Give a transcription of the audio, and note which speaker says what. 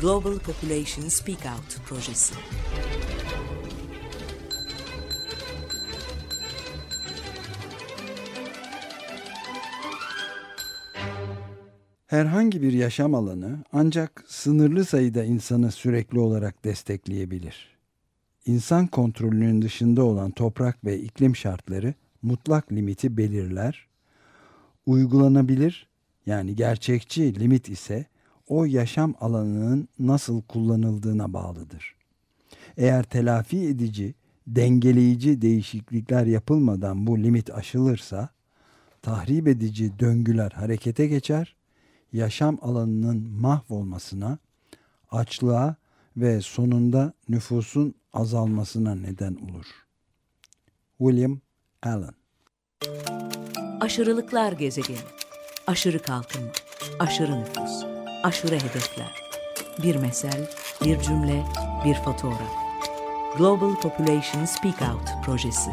Speaker 1: Global Population Speak Out projesi.
Speaker 2: Herhangi bir yaşam alanı ancak sınırlı sayıda insanı sürekli olarak destekleyebilir. İnsan kontrolünün dışında olan toprak ve iklim şartları mutlak limiti belirler. Uygulanabilir yani gerçekçi limit ise o yaşam alanının nasıl kullanıldığına bağlıdır. Eğer telafi edici, dengeleyici değişiklikler yapılmadan bu limit aşılırsa, tahrip edici döngüler harekete geçer, yaşam alanının mahvolmasına, açlığa ve sonunda nüfusun azalmasına neden olur. William Allen
Speaker 1: Aşırılıklar gezegeni. Aşırı kalkınma, aşırı nüfus, aşırı hedefler. Bir mesel, bir cümle, bir fotoğraf. Global Population Speak Out projesi.